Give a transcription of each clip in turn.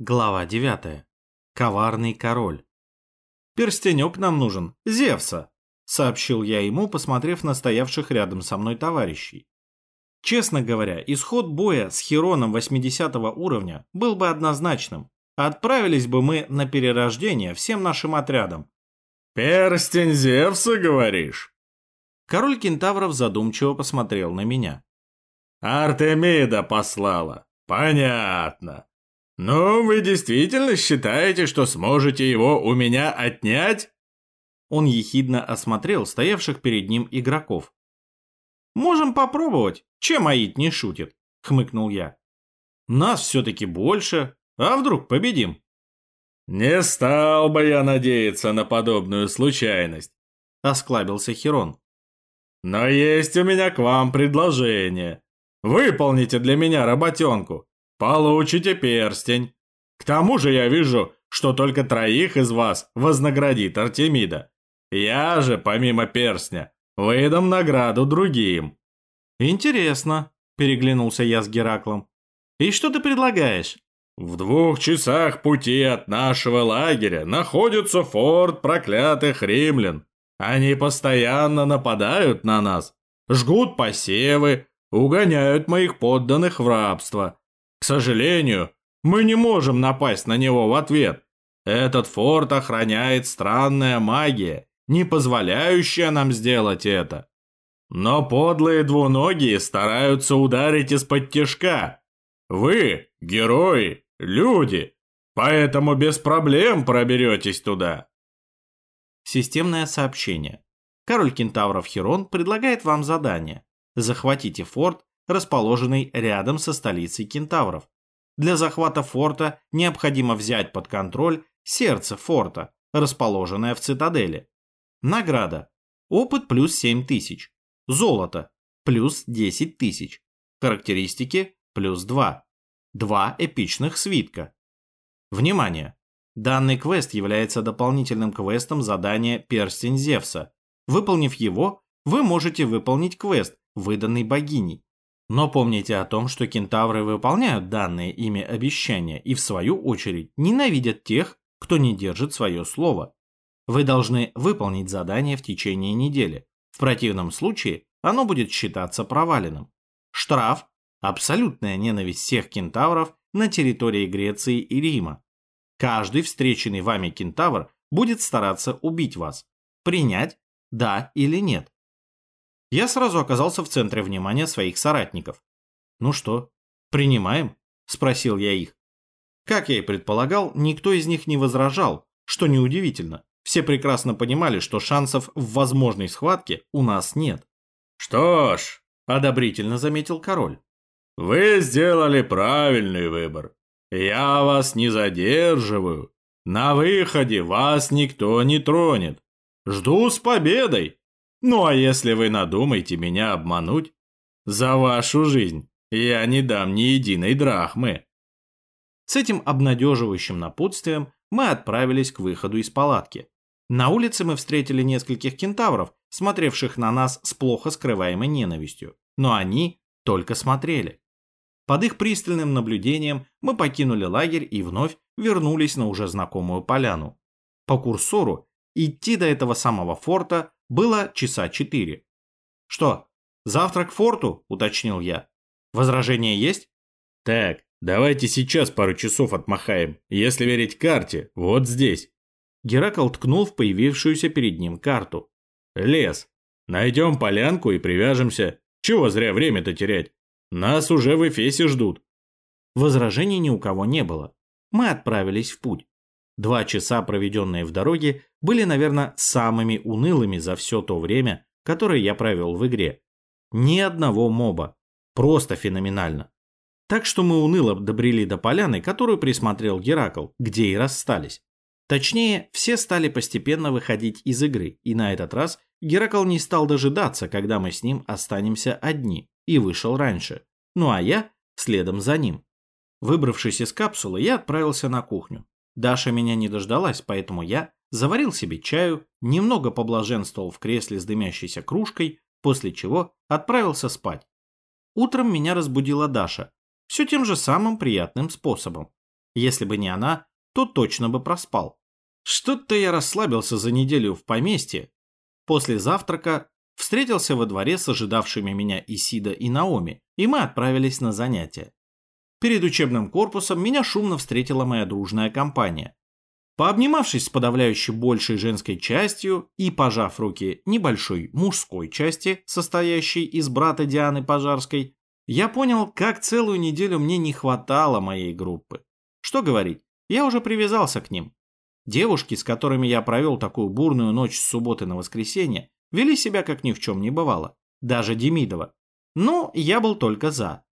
Глава 9. Коварный король. «Перстенек нам нужен, Зевса», — сообщил я ему, посмотрев на стоявших рядом со мной товарищей. Честно говоря, исход боя с Хероном 80 уровня был бы однозначным. Отправились бы мы на перерождение всем нашим отрядом. «Перстень Зевса, говоришь?» Король кентавров задумчиво посмотрел на меня. «Артемида послала. Понятно. «Ну, вы действительно считаете, что сможете его у меня отнять?» Он ехидно осмотрел стоявших перед ним игроков. «Можем попробовать, чем Аид не шутит», — хмыкнул я. «Нас все-таки больше, а вдруг победим?» «Не стал бы я надеяться на подобную случайность», — осклабился Херон. «Но есть у меня к вам предложение. Выполните для меня работенку. Получите перстень. К тому же я вижу, что только троих из вас вознаградит Артемида. Я же, помимо перстня, выдам награду другим. Интересно, переглянулся я с Гераклом. И что ты предлагаешь? В двух часах пути от нашего лагеря находится форт проклятых римлян. Они постоянно нападают на нас, жгут посевы, угоняют моих подданных в рабство. К сожалению, мы не можем напасть на него в ответ. Этот форт охраняет странная магия, не позволяющая нам сделать это. Но подлые двуногие стараются ударить из-под тяжка. Вы, герои, люди, поэтому без проблем проберетесь туда. Системное сообщение. Король кентавров Херон предлагает вам задание. Захватите форт расположенный рядом со столицей кентавров. Для захвата форта необходимо взять под контроль сердце форта, расположенное в цитадели. Награда. Опыт плюс 7 тысяч. Золото плюс 10 тысяч. Характеристики плюс 2. Два эпичных свитка. Внимание! Данный квест является дополнительным квестом задания «Перстень Зевса». Выполнив его, вы можете выполнить квест, выданный богиней. Но помните о том, что кентавры выполняют данные ими обещания и в свою очередь ненавидят тех, кто не держит свое слово. Вы должны выполнить задание в течение недели. В противном случае оно будет считаться проваленным. Штраф – абсолютная ненависть всех кентавров на территории Греции и Рима. Каждый встреченный вами кентавр будет стараться убить вас. Принять – да или нет. Я сразу оказался в центре внимания своих соратников. «Ну что, принимаем?» – спросил я их. Как я и предполагал, никто из них не возражал, что неудивительно. Все прекрасно понимали, что шансов в возможной схватке у нас нет. «Что ж», – одобрительно заметил король. «Вы сделали правильный выбор. Я вас не задерживаю. На выходе вас никто не тронет. Жду с победой!» Ну а если вы надумаете меня обмануть, за вашу жизнь я не дам ни единой драхмы. С этим обнадеживающим напутствием мы отправились к выходу из палатки. На улице мы встретили нескольких кентавров, смотревших на нас с плохо скрываемой ненавистью. Но они только смотрели. Под их пристальным наблюдением мы покинули лагерь и вновь вернулись на уже знакомую поляну. По курсору идти до этого самого форта было часа четыре. «Что, завтрак форту?» – уточнил я. «Возражения есть?» «Так, давайте сейчас пару часов отмахаем. Если верить карте, вот здесь». Геракл ткнул в появившуюся перед ним карту. «Лес. Найдем полянку и привяжемся. Чего зря время-то терять? Нас уже в Эфесе ждут». Возражений ни у кого не было. Мы отправились в путь. Два часа, проведенные в дороге, были, наверное, самыми унылыми за все то время, которое я провел в игре. Ни одного моба. Просто феноменально. Так что мы уныло добрели до поляны, которую присмотрел Геракл, где и расстались. Точнее, все стали постепенно выходить из игры, и на этот раз Геракл не стал дожидаться, когда мы с ним останемся одни, и вышел раньше. Ну а я следом за ним. Выбравшись из капсулы, я отправился на кухню. Даша меня не дождалась, поэтому я заварил себе чаю, немного поблаженствовал в кресле с дымящейся кружкой, после чего отправился спать. Утром меня разбудила Даша, все тем же самым приятным способом. Если бы не она, то точно бы проспал. Что-то я расслабился за неделю в поместье. После завтрака встретился во дворе с ожидавшими меня Исида и Наоми, и мы отправились на занятия. Перед учебным корпусом меня шумно встретила моя дружная компания. Пообнимавшись с подавляющей большей женской частью и пожав руки небольшой мужской части, состоящей из брата Дианы Пожарской, я понял, как целую неделю мне не хватало моей группы. Что говорить, я уже привязался к ним. Девушки, с которыми я провел такую бурную ночь с субботы на воскресенье, вели себя как ни в чем не бывало. Даже Демидова. Но я был только за.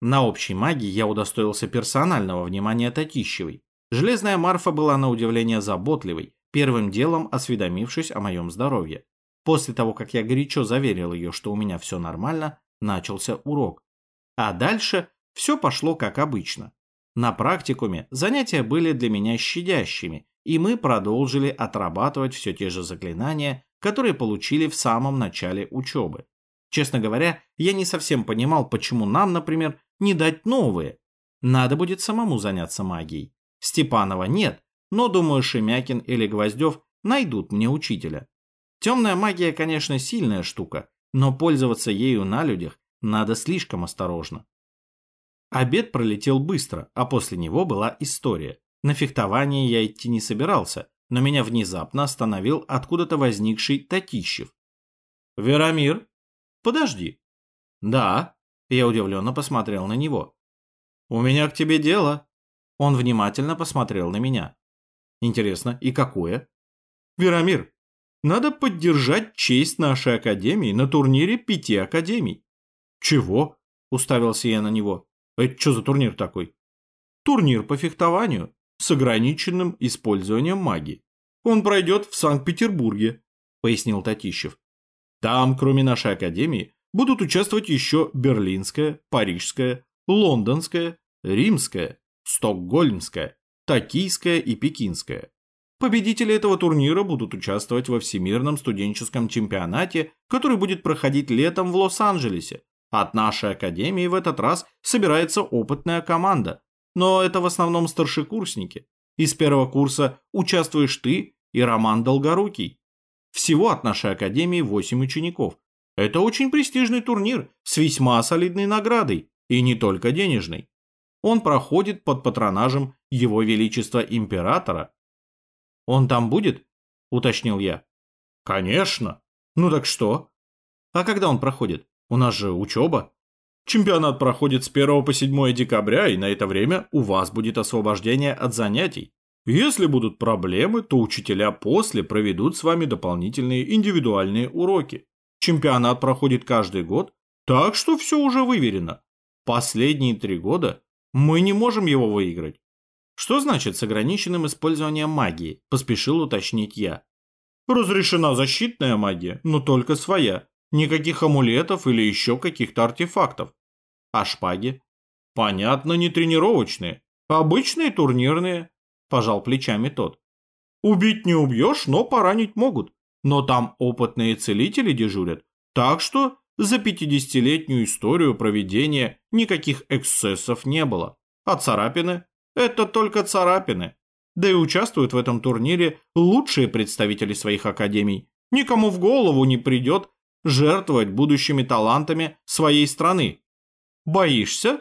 На общей магии я удостоился персонального внимания Татищевой. Железная Марфа была на удивление заботливой, первым делом осведомившись о моем здоровье. После того, как я горячо заверил ее, что у меня все нормально, начался урок. А дальше все пошло как обычно. На практикуме занятия были для меня щадящими, и мы продолжили отрабатывать все те же заклинания, которые получили в самом начале учебы. Честно говоря, я не совсем понимал, почему нам, например, не дать новые. Надо будет самому заняться магией. Степанова нет, но, думаю, Шемякин или Гвоздев найдут мне учителя. Темная магия, конечно, сильная штука, но пользоваться ею на людях надо слишком осторожно. Обед пролетел быстро, а после него была история. На фехтование я идти не собирался, но меня внезапно остановил откуда-то возникший Татищев. «Верамир? Подожди». «Да», — я удивленно посмотрел на него. «У меня к тебе дело», он внимательно посмотрел на меня. Интересно, и какое? Верамир, надо поддержать честь нашей академии на турнире пяти академий. Чего? Уставился я на него. Это что за турнир такой? Турнир по фехтованию с ограниченным использованием магии. Он пройдет в Санкт-Петербурге, пояснил Татищев. Там, кроме нашей академии, будут участвовать еще Берлинская, Парижская, Лондонская, Римская, Стокгольмская, Токийская и Пекинская. Победители этого турнира будут участвовать во Всемирном студенческом чемпионате, который будет проходить летом в Лос-Анджелесе. От нашей академии в этот раз собирается опытная команда, но это в основном старшекурсники. Из первого курса участвуешь ты и Роман Долгорукий. Всего от нашей академии 8 учеников. Это очень престижный турнир с весьма солидной наградой, и не только денежной он проходит под патронажем Его Величества Императора. «Он там будет?» – уточнил я. «Конечно. Ну так что?» «А когда он проходит? У нас же учеба». «Чемпионат проходит с 1 по 7 декабря, и на это время у вас будет освобождение от занятий. Если будут проблемы, то учителя после проведут с вами дополнительные индивидуальные уроки. Чемпионат проходит каждый год, так что все уже выверено. Последние три года мы не можем его выиграть. Что значит с ограниченным использованием магии? Поспешил уточнить я. Разрешена защитная магия, но только своя. Никаких амулетов или еще каких-то артефактов. А шпаги? Понятно, не тренировочные. Обычные турнирные. Пожал плечами тот. Убить не убьешь, но поранить могут. Но там опытные целители дежурят. Так что за 50-летнюю историю проведения никаких эксцессов не было. А царапины? Это только царапины. Да и участвуют в этом турнире лучшие представители своих академий. Никому в голову не придет жертвовать будущими талантами своей страны. Боишься?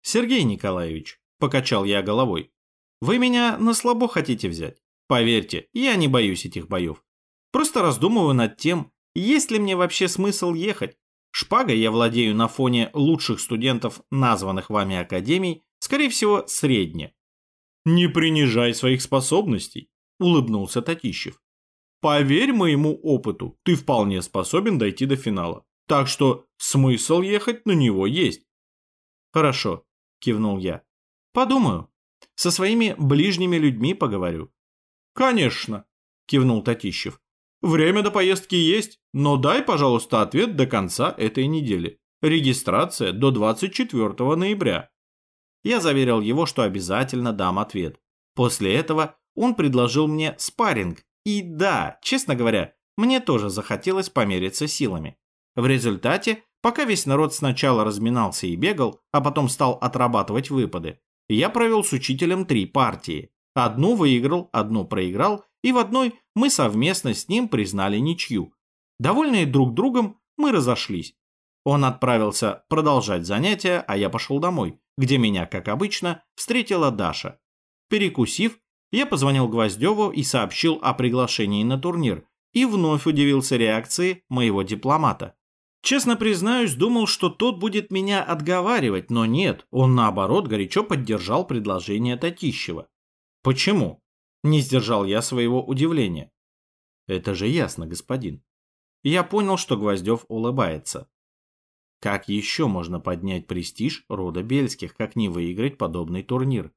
Сергей Николаевич, покачал я головой. Вы меня на слабо хотите взять. Поверьте, я не боюсь этих боев. Просто раздумываю над тем, есть ли мне вообще смысл ехать? Шпагой я владею на фоне лучших студентов названных вами академий, скорее всего, средне. «Не принижай своих способностей», – улыбнулся Татищев. «Поверь моему опыту, ты вполне способен дойти до финала. Так что смысл ехать на него есть». «Хорошо», – кивнул я. «Подумаю. Со своими ближними людьми поговорю». «Конечно», – кивнул Татищев. Время до поездки есть, но дай, пожалуйста, ответ до конца этой недели. Регистрация до 24 ноября. Я заверил его, что обязательно дам ответ. После этого он предложил мне спарринг. И да, честно говоря, мне тоже захотелось помериться силами. В результате, пока весь народ сначала разминался и бегал, а потом стал отрабатывать выпады, я провел с учителем три партии. Одну выиграл, одну проиграл, и в одной мы совместно с ним признали ничью. Довольные друг другом, мы разошлись. Он отправился продолжать занятия, а я пошел домой, где меня, как обычно, встретила Даша. Перекусив, я позвонил Гвоздеву и сообщил о приглашении на турнир, и вновь удивился реакции моего дипломата. Честно признаюсь, думал, что тот будет меня отговаривать, но нет, он наоборот горячо поддержал предложение Татищева. Почему? Не сдержал я своего удивления. Это же ясно, господин. Я понял, что Гвоздев улыбается. Как еще можно поднять престиж рода Бельских, как не выиграть подобный турнир?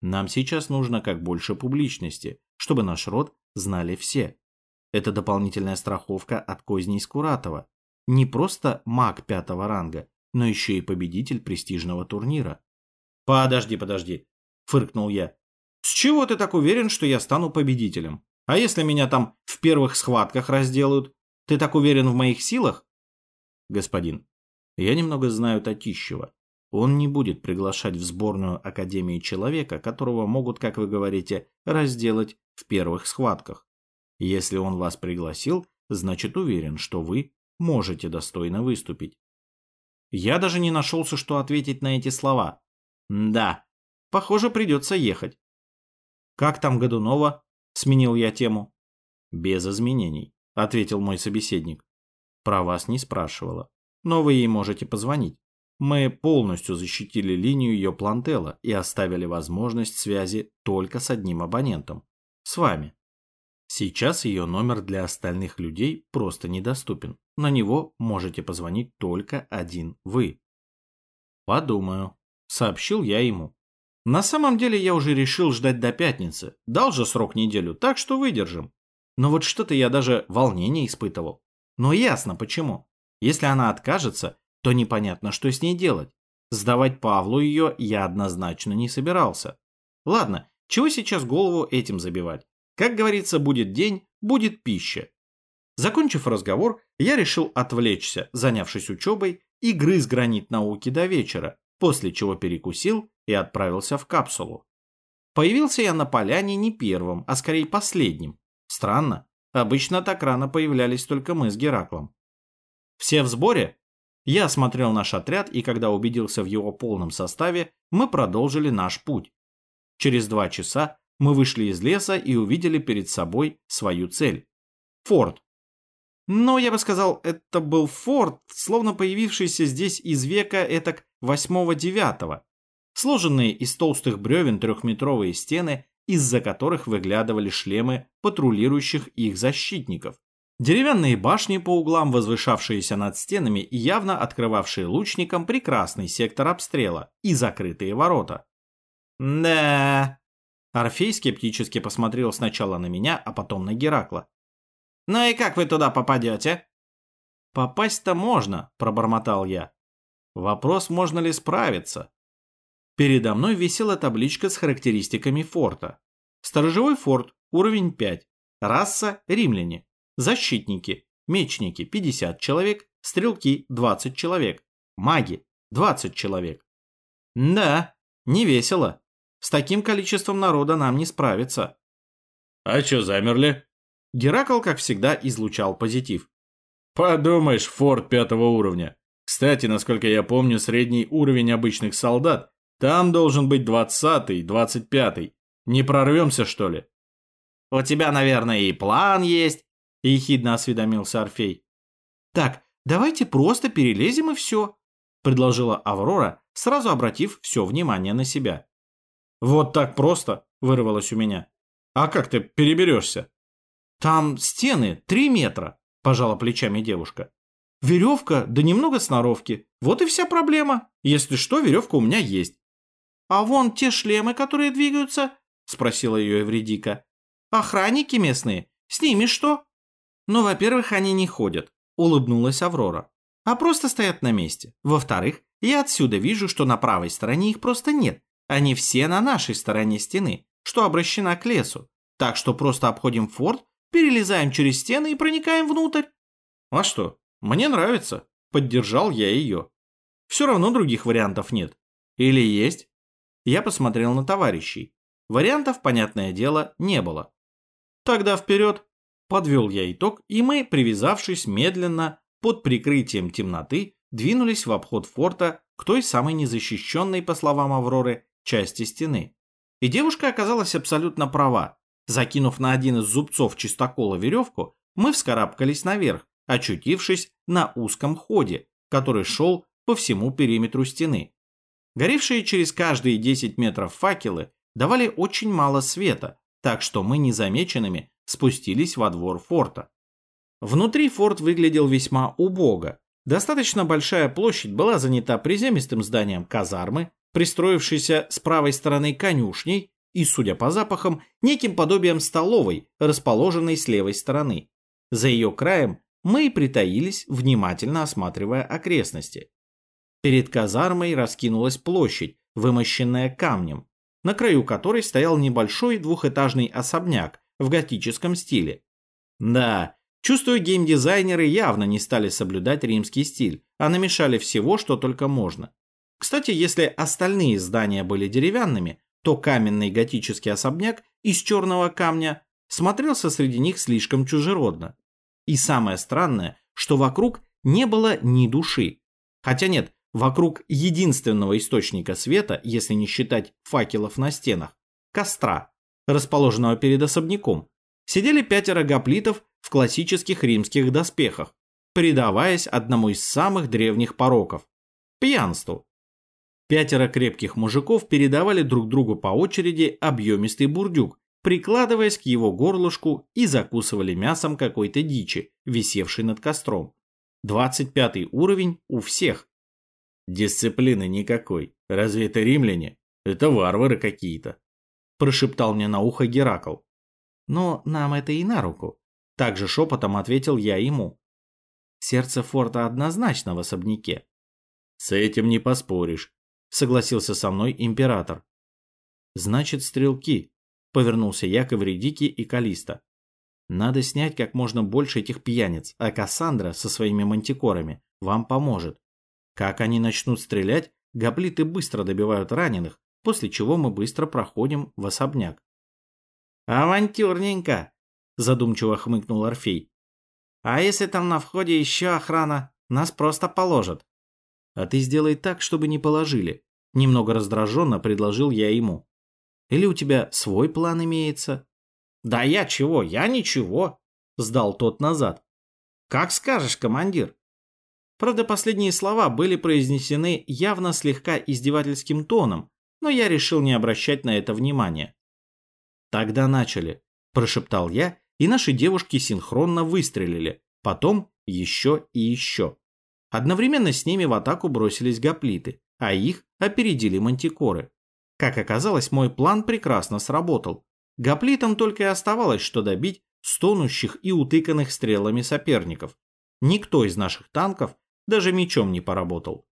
Нам сейчас нужно как больше публичности, чтобы наш род знали все. Это дополнительная страховка от козней Скуратова. Не просто маг пятого ранга, но еще и победитель престижного турнира. «Подожди, подожди», — фыркнул я. «С чего ты так уверен, что я стану победителем? А если меня там в первых схватках разделают? Ты так уверен в моих силах?» «Господин, я немного знаю Татищева. Он не будет приглашать в сборную Академии человека, которого могут, как вы говорите, разделать в первых схватках. Если он вас пригласил, значит уверен, что вы можете достойно выступить. Я даже не нашелся, что ответить на эти слова. Да, похоже, придется ехать. Как там Годунова? Сменил я тему. Без изменений, ответил мой собеседник. Про вас не спрашивала, но вы ей можете позвонить. Мы полностью защитили линию ее плантела и оставили возможность связи только с одним абонентом. С вами. Сейчас ее номер для остальных людей просто недоступен. На него можете позвонить только один вы. Подумаю, сообщил я ему. На самом деле я уже решил ждать до пятницы. Дал же срок неделю, так что выдержим. Но вот что-то я даже волнение испытывал. Но ясно почему. Если она откажется, то непонятно, что с ней делать. Сдавать Павлу ее я однозначно не собирался. Ладно, чего сейчас голову этим забивать? Как говорится, будет день, будет пища. Закончив разговор, я решил отвлечься, занявшись учебой, и грыз гранит науки до вечера, после чего перекусил и отправился в капсулу. Появился я на поляне не первым, а скорее последним. Странно, обычно так рано появлялись только мы с Гераклом. Все в сборе? Я осмотрел наш отряд, и когда убедился в его полном составе, мы продолжили наш путь. Через два часа мы вышли из леса и увидели перед собой свою цель. Форт. Но я бы сказал, это был форт, словно появившийся здесь из века этак восьмого-девятого. Сложенные из толстых бревен трехметровые стены, из-за которых выглядывали шлемы патрулирующих их защитников. Деревянные башни по углам, возвышавшиеся над стенами и явно открывавшие лучникам прекрасный сектор обстрела и закрытые ворота. «Да...» Орфей скептически посмотрел сначала на меня, а потом на Геракла. «Ну и как вы туда попадете?» «Попасть-то можно», – пробормотал я. «Вопрос, можно ли справиться?» Передо мной висела табличка с характеристиками форта. Сторожевой форт, уровень 5. Раса – римляне. Защитники, мечники 50 человек, стрелки 20 человек, маги 20 человек. Да, не весело. С таким количеством народа нам не справиться. А чё замерли? Геракл, как всегда, излучал позитив. Подумаешь, форт пятого уровня. Кстати, насколько я помню, средний уровень обычных солдат там должен быть двадцатый, двадцать пятый. Не прорвемся, что ли? У тебя, наверное, и план есть, – ехидно осведомился Орфей. «Так, давайте просто перелезем и все», – предложила Аврора, сразу обратив все внимание на себя. «Вот так просто?» – вырвалось у меня. «А как ты переберешься?» «Там стены три метра», – пожала плечами девушка. «Веревка, да немного сноровки. Вот и вся проблема. Если что, веревка у меня есть». «А вон те шлемы, которые двигаются?» – спросила ее Эвредика. «Охранники местные. С ними что?» «Ну, во-первых, они не ходят», – улыбнулась Аврора. «А просто стоят на месте. Во-вторых, я отсюда вижу, что на правой стороне их просто нет. Они все на нашей стороне стены, что обращена к лесу. Так что просто обходим форт, перелезаем через стены и проникаем внутрь». «А что? Мне нравится», – поддержал я ее. «Все равно других вариантов нет. Или есть?» я посмотрел на товарищей. Вариантов, понятное дело, не было. Тогда вперед! Подвел я итог, и мы, привязавшись медленно, под прикрытием темноты, двинулись в обход форта к той самой незащищенной, по словам Авроры, части стены. И девушка оказалась абсолютно права. Закинув на один из зубцов чистокола веревку, мы вскарабкались наверх, очутившись на узком ходе, который шел по всему периметру стены. Горевшие через каждые 10 метров факелы давали очень мало света, так что мы незамеченными спустились во двор форта. Внутри форт выглядел весьма убого. Достаточно большая площадь была занята приземистым зданием казармы, пристроившейся с правой стороны конюшней и, судя по запахам, неким подобием столовой, расположенной с левой стороны. За ее краем мы и притаились, внимательно осматривая окрестности. Перед казармой раскинулась площадь, вымощенная камнем, на краю которой стоял небольшой двухэтажный особняк в готическом стиле. Да, чувствую, геймдизайнеры явно не стали соблюдать римский стиль, а намешали всего, что только можно. Кстати, если остальные здания были деревянными, то каменный готический особняк из черного камня смотрелся среди них слишком чужеродно. И самое странное, что вокруг не было ни души. Хотя нет, вокруг единственного источника света, если не считать факелов на стенах, костра, расположенного перед особняком, сидели пятеро гоплитов в классических римских доспехах, предаваясь одному из самых древних пороков – пьянству. Пятеро крепких мужиков передавали друг другу по очереди объемистый бурдюк, прикладываясь к его горлышку и закусывали мясом какой-то дичи, висевшей над костром. 25 уровень у всех. Дисциплины никакой. Разве это римляне? Это варвары какие-то. Прошептал мне на ухо Геракл. Но нам это и на руку. Также шепотом ответил я ему. Сердце форта однозначно в особняке. С этим не поспоришь согласился со мной император. Значит, стрелки, повернулся я к Эвредике и Калиста. Надо снять как можно больше этих пьяниц, а Кассандра со своими мантикорами вам поможет. Как они начнут стрелять, гоплиты быстро добивают раненых, после чего мы быстро проходим в особняк. «Авантюрненько!» – задумчиво хмыкнул Орфей. «А если там на входе еще охрана, нас просто положат». А ты сделай так, чтобы не положили. Немного раздраженно предложил я ему. Или у тебя свой план имеется? Да я чего, я ничего, сдал тот назад. Как скажешь, командир. Правда, последние слова были произнесены явно слегка издевательским тоном, но я решил не обращать на это внимания. Тогда начали, прошептал я, и наши девушки синхронно выстрелили, потом еще и еще. Одновременно с ними в атаку бросились гоплиты, а их опередили мантикоры. Как оказалось, мой план прекрасно сработал. Гоплитам только и оставалось, что добить стонущих и утыканных стрелами соперников. Никто из наших танков даже мечом не поработал.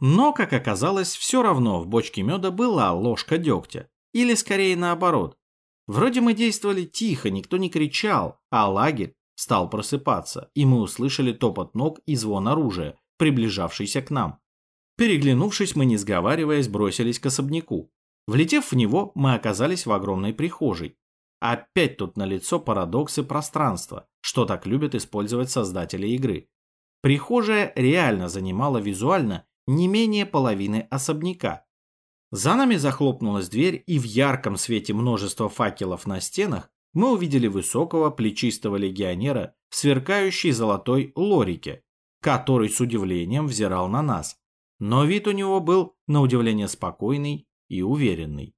Но, как оказалось, все равно в бочке меда была ложка дегтя. Или скорее наоборот. Вроде мы действовали тихо, никто не кричал, а лагерь стал просыпаться, и мы услышали топот ног и звон оружия, приближавшийся к нам. Переглянувшись, мы, не сговариваясь, бросились к особняку. Влетев в него, мы оказались в огромной прихожей. Опять тут налицо парадоксы пространства, что так любят использовать создатели игры. Прихожая реально занимала визуально не менее половины особняка. За нами захлопнулась дверь, и в ярком свете множества факелов на стенах мы увидели высокого плечистого легионера в сверкающей золотой лорике, который с удивлением взирал на нас. Но вид у него был, на удивление, спокойный и уверенный.